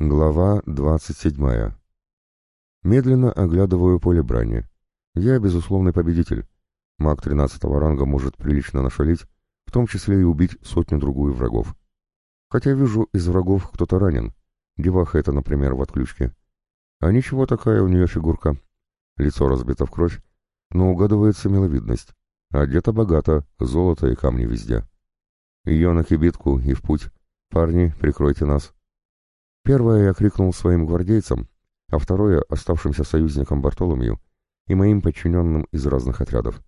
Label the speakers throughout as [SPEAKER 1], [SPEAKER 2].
[SPEAKER 1] Глава 27. Медленно оглядываю поле брани. Я безусловный победитель. Маг 13 ранга может прилично нашалить, в том числе и убить сотню-другую врагов. Хотя вижу, из врагов кто-то ранен. Деваха это, например, в отключке. А ничего такая у нее фигурка. Лицо разбито в кровь, но угадывается миловидность. Одета богато, золото и камни везде. Ее на кибитку и в путь. Парни, прикройте нас. Первое я крикнул своим гвардейцам, а второе — оставшимся союзникам Бартоломью и моим подчиненным из разных отрядов.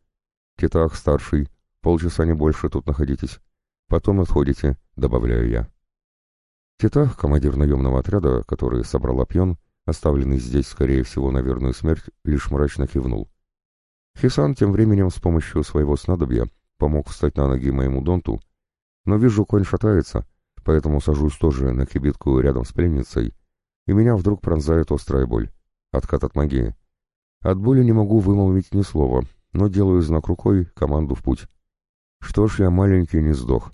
[SPEAKER 1] «Титах, старший, полчаса не больше тут находитесь. Потом отходите», — добавляю я. Титах, командир наемного отряда, который собрал опьен, оставленный здесь, скорее всего, на верную смерть, лишь мрачно кивнул. Хисан тем временем с помощью своего снадобья помог встать на ноги моему донту, но вижу, конь шатается, поэтому сажусь тоже на кибитку рядом с пленницей, и меня вдруг пронзает острая боль. Откат от магии. От боли не могу вымолвить ни слова, но делаю знак рукой, команду в путь. Что ж я маленький не сдох.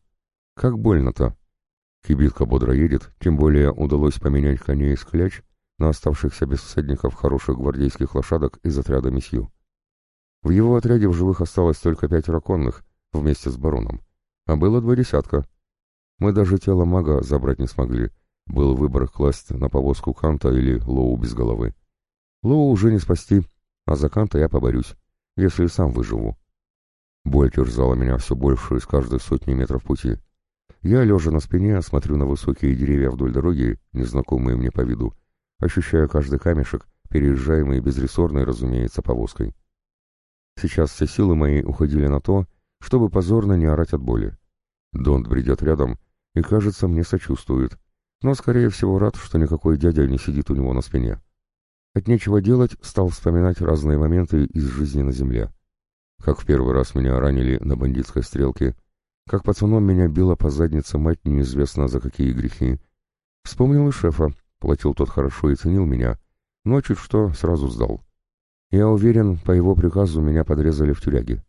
[SPEAKER 1] Как больно-то. Кибитка бодро едет, тем более удалось поменять коней с кляч на оставшихся без всадников хороших гвардейских лошадок из отряда месью. В его отряде в живых осталось только пять раконных, вместе с бароном, а было два десятка — мы даже тело мага забрать не смогли. Был выбор класть на повозку Канта или Лоу без головы. Лоу уже не спасти, а за Канта я поборюсь, если сам выживу. Боль терзала меня все больше с каждой сотни метров пути. Я, лежа на спине, смотрю на высокие деревья вдоль дороги, незнакомые мне по виду, ощущая каждый камешек, переезжаемый безрессорной, разумеется, повозкой. Сейчас все силы мои уходили на то, чтобы позорно не орать от боли. Донт бредет рядом и, кажется, мне сочувствует, но, скорее всего, рад, что никакой дядя не сидит у него на спине. От нечего делать стал вспоминать разные моменты из жизни на земле. Как в первый раз меня ранили на бандитской стрелке, как пацаном меня била по заднице мать неизвестно за какие грехи. Вспомнил и шефа, платил тот хорошо и ценил меня, но чуть что сразу сдал. Я уверен, по его приказу меня подрезали в тюряге.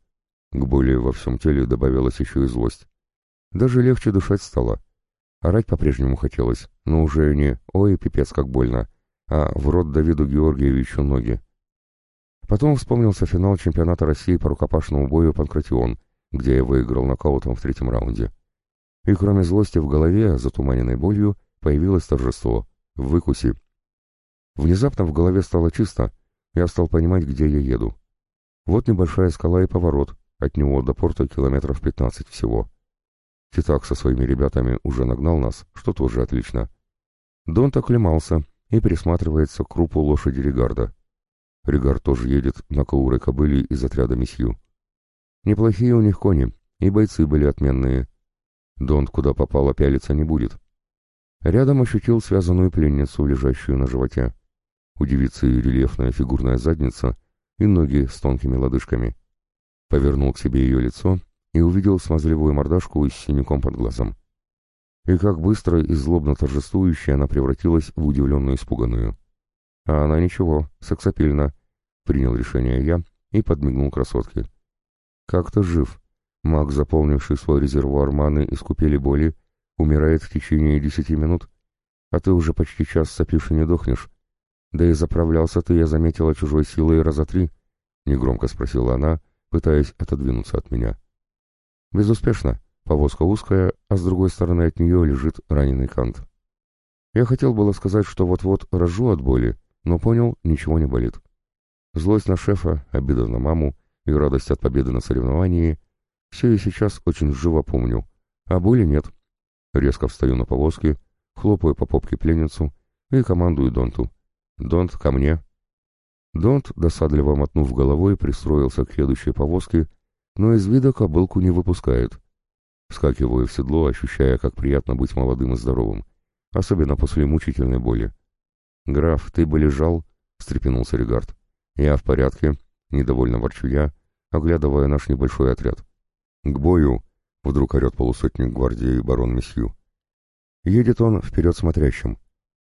[SPEAKER 1] К боли во всем теле добавилась еще и злость. Даже легче дышать стало. Орать по-прежнему хотелось, но уже не «Ой, пипец, как больно», а в рот Давиду Георгиевичу ноги. Потом вспомнился финал чемпионата России по рукопашному бою «Панкратион», где я выиграл нокаутом в третьем раунде. И кроме злости в голове, затуманенной болью, появилось торжество. «Выкуси». Внезапно в голове стало чисто, я стал понимать, где я еду. Вот небольшая скала и поворот, от него до порта километров пятнадцать всего. Титак со своими ребятами уже нагнал нас, что тоже отлично. Донт оклемался и присматривается к крупу лошади Регарда. Регард тоже едет на каурой кобыли из отряда месью. Неплохие у них кони, и бойцы были отменные. Донт куда попало пялиться не будет. Рядом ощутил связанную пленницу, лежащую на животе. У девицы рельефная фигурная задница и ноги с тонкими лодыжками. Повернул к себе ее лицо и увидел смазливую мордашку с синяком под глазом. И как быстро и злобно торжествующая она превратилась в удивленную испуганную. А она ничего, сексапильна, принял решение я и подмигнул красотке. Как-то жив. Маг, заполнивший свой резервуар маны из купели боли, умирает в течение десяти минут, а ты уже почти час сопишь и не дохнешь. Да и заправлялся ты, я заметила, чужой силой раза три, — негромко спросила она, пытаясь отодвинуться от меня. Безуспешно. Повозка узкая, а с другой стороны от нее лежит раненый кант. Я хотел было сказать, что вот-вот рожу от боли, но понял, ничего не болит. Злость на шефа, обида на маму и радость от победы на соревновании — все и сейчас очень живо помню, а боли нет. Резко встаю на повозке, хлопаю по попке пленницу и командую Донту. «Донт, ко мне!» Донт, досадливо мотнув головой, пристроился к следующей повозке но из вида кобылку не выпускает. Вскакиваю в седло, ощущая, как приятно быть молодым и здоровым, особенно после мучительной боли. «Граф, ты бы лежал?» — встрепенулся Регард. «Я в порядке», — недовольно ворчу я, оглядывая наш небольшой отряд. «К бою!» — вдруг орет полусотник гвардии барон Месью. Едет он вперед смотрящим.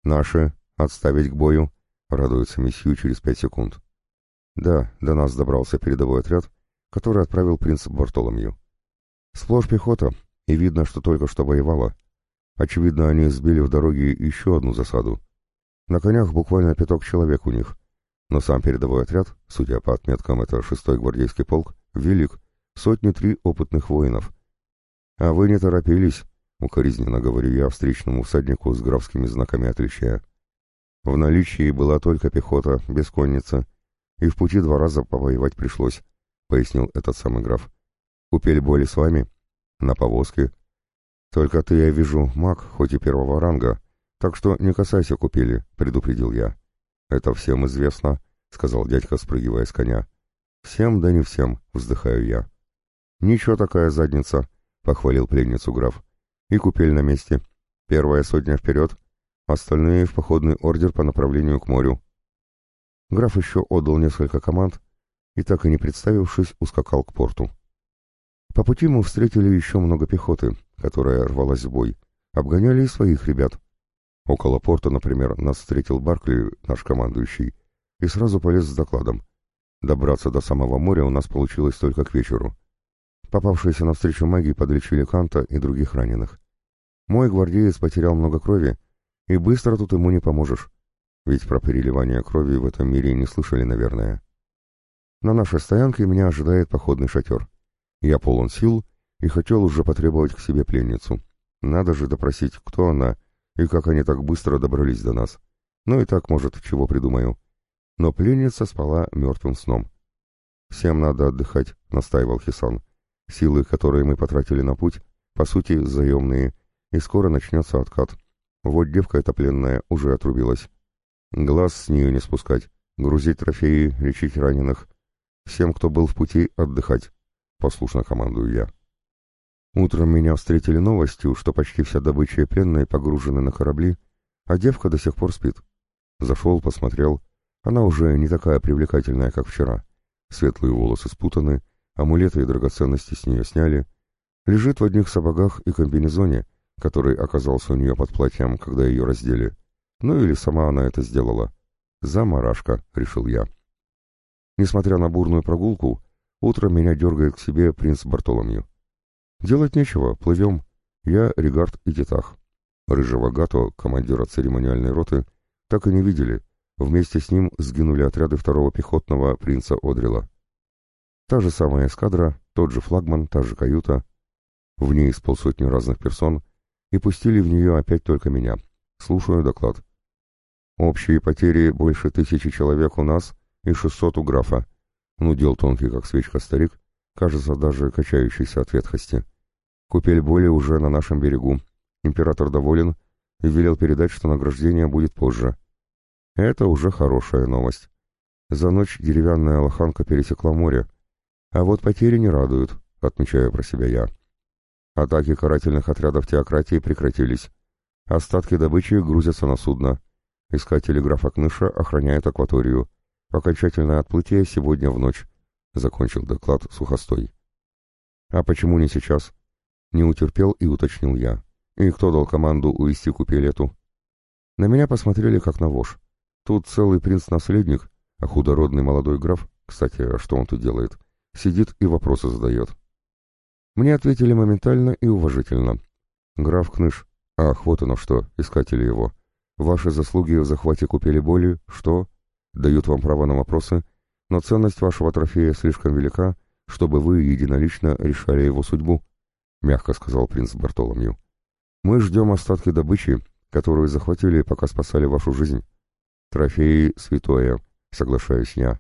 [SPEAKER 1] «Наши! Отставить к бою!» — радуется Месью через пять секунд. Да, до нас добрался передовой отряд, который отправил принц Бартоломью. Сплошь пехота, и видно, что только что воевала. Очевидно, они сбили в дороге еще одну засаду. На конях буквально пяток человек у них. Но сам передовой отряд, судя по отметкам, это шестой гвардейский полк, велик, сотни три опытных воинов. А вы не торопились, укоризненно говорю я встречному всаднику с графскими знаками отличия. В наличии была только пехота, без конницы, и в пути два раза повоевать пришлось, пояснил этот самый граф. Купель боли с вами? На повозке. Только ты, я вижу, маг, хоть и первого ранга, так что не касайся купели, предупредил я. Это всем известно, сказал дядька, спрыгивая с коня. Всем да не всем, вздыхаю я. Ничего такая задница, похвалил пленницу граф. И купель на месте. Первая сотня вперед, остальные в походный ордер по направлению к морю. Граф еще отдал несколько команд и, так и не представившись, ускакал к порту. По пути мы встретили еще много пехоты, которая рвалась в бой, обгоняли и своих ребят. Около порта, например, нас встретил Баркли, наш командующий, и сразу полез с докладом. Добраться до самого моря у нас получилось только к вечеру. Попавшиеся навстречу маги подлечили Канта и других раненых. Мой гвардеец потерял много крови, и быстро тут ему не поможешь. Ведь про переливание крови в этом мире не слышали, наверное. На нашей стоянке меня ожидает походный шатер. Я полон сил и хотел уже потребовать к себе пленницу. Надо же допросить, кто она и как они так быстро добрались до нас. Ну и так, может, чего придумаю. Но пленница спала мертвым сном. «Всем надо отдыхать», — настаивал Хисан. «Силы, которые мы потратили на путь, по сути, заемные, и скоро начнется откат. Вот девка эта пленная уже отрубилась. Глаз с нее не спускать, грузить трофеи, лечить раненых. Всем, кто был в пути, отдыхать. Послушно командую я. Утром меня встретили новостью, что почти вся добыча и пленные погружены на корабли, а девка до сих пор спит. Зашел, посмотрел. Она уже не такая привлекательная, как вчера. Светлые волосы спутаны, амулеты и драгоценности с нее сняли. Лежит в одних сапогах и комбинезоне, который оказался у нее под платьем, когда ее раздели. Ну или сама она это сделала. Замарашка, решил я. Несмотря на бурную прогулку, утром меня дергает к себе принц Бартоломью. Делать нечего, плывем. Я, Регард и Титах. Рыжего Гато, командира церемониальной роты, так и не видели. Вместе с ним сгинули отряды второго пехотного принца Одрила. Та же самая эскадра, тот же флагман, та же каюта. В ней с полсотни разных персон, и пустили в нее опять только меня. Слушаю доклад. Общие потери больше тысячи человек у нас и шестьсот у графа. Ну, дел тонкий, как свечка старик, кажется, даже качающийся от ветхости. Купель боли уже на нашем берегу. Император доволен и велел передать, что награждение будет позже. Это уже хорошая новость. За ночь деревянная лоханка пересекла море. А вот потери не радуют, отмечаю про себя я. Атаки карательных отрядов теократии прекратились. Остатки добычи грузятся на судно. Искатели графа Кныша охраняют акваторию. Окончательное отплытие сегодня в ночь. Закончил доклад сухостой. А почему не сейчас? Не утерпел и уточнил я. И кто дал команду увести купелету? На меня посмотрели как на вож. Тут целый принц-наследник, а худородный молодой граф, кстати, а что он тут делает, сидит и вопросы задает. Мне ответили моментально и уважительно. «Граф Кныш, ах, вот оно что, искатели его. Ваши заслуги в захвате купели боли, что? Дают вам право на вопросы, но ценность вашего трофея слишком велика, чтобы вы единолично решали его судьбу», — мягко сказал принц Бартоломью. «Мы ждем остатки добычи, которую захватили, пока спасали вашу жизнь. Трофеи святое, соглашаюсь я.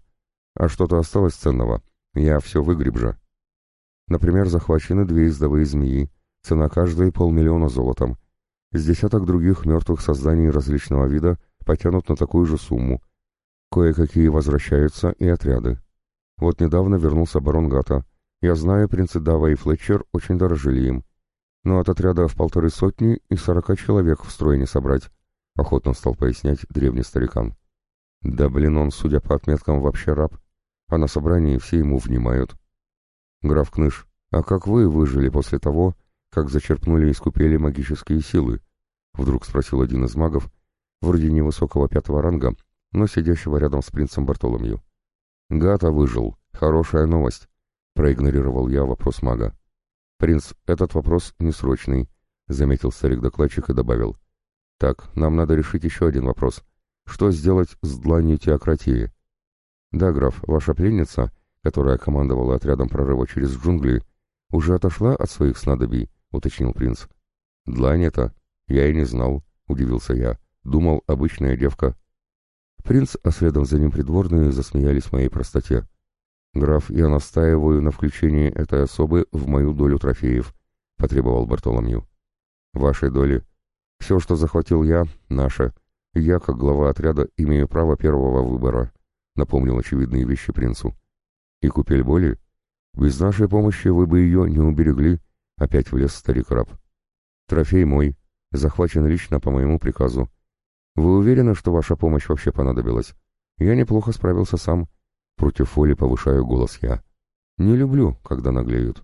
[SPEAKER 1] А что-то осталось ценного? Я все выгреб же». Например, захвачены две ездовые змеи, цена каждой полмиллиона золотом. С десяток других мертвых созданий различного вида потянут на такую же сумму. Кое-какие возвращаются и отряды. Вот недавно вернулся барон Гата. Я знаю, принцы Дава и Флетчер очень дорожили им. Но от отряда в полторы сотни и сорока человек в строй не собрать, — охотно стал пояснять древний старикан. Да блин, он, судя по отметкам, вообще раб, а на собрании все ему внимают. «Граф Кныш, а как вы выжили после того, как зачерпнули из купели магические силы?» Вдруг спросил один из магов, вроде невысокого пятого ранга, но сидящего рядом с принцем Бартоломью. «Гата выжил. Хорошая новость», — проигнорировал я вопрос мага. «Принц, этот вопрос несрочный», — заметил старик-докладчик и добавил. «Так, нам надо решить еще один вопрос. что сделать с дланью теократии. Да, граф, ваша пленница, которая командовала отрядом прорыва через джунгли, уже отошла от своих снадобий, уточнил принц. Длань это? Я и не знал, удивился я. Думал, обычная девка. Принц, а следом за ним придворные, засмеялись моей простоте. «Граф, я настаиваю на включении этой особы в мою долю трофеев», — потребовал Бартоломью. «Вашей доли. Все, что захватил я, наше. Я, как глава отряда, имею право первого выбора», — напомнил очевидные вещи принцу. «И купель боли? Без нашей помощи вы бы ее не уберегли», — опять влез старик-раб. «Трофей мой, захвачен лично по моему приказу. Вы уверены, что ваша помощь вообще понадобилась? Я неплохо справился сам». Против Фоли повышаю голос я. Не люблю, когда наглеют.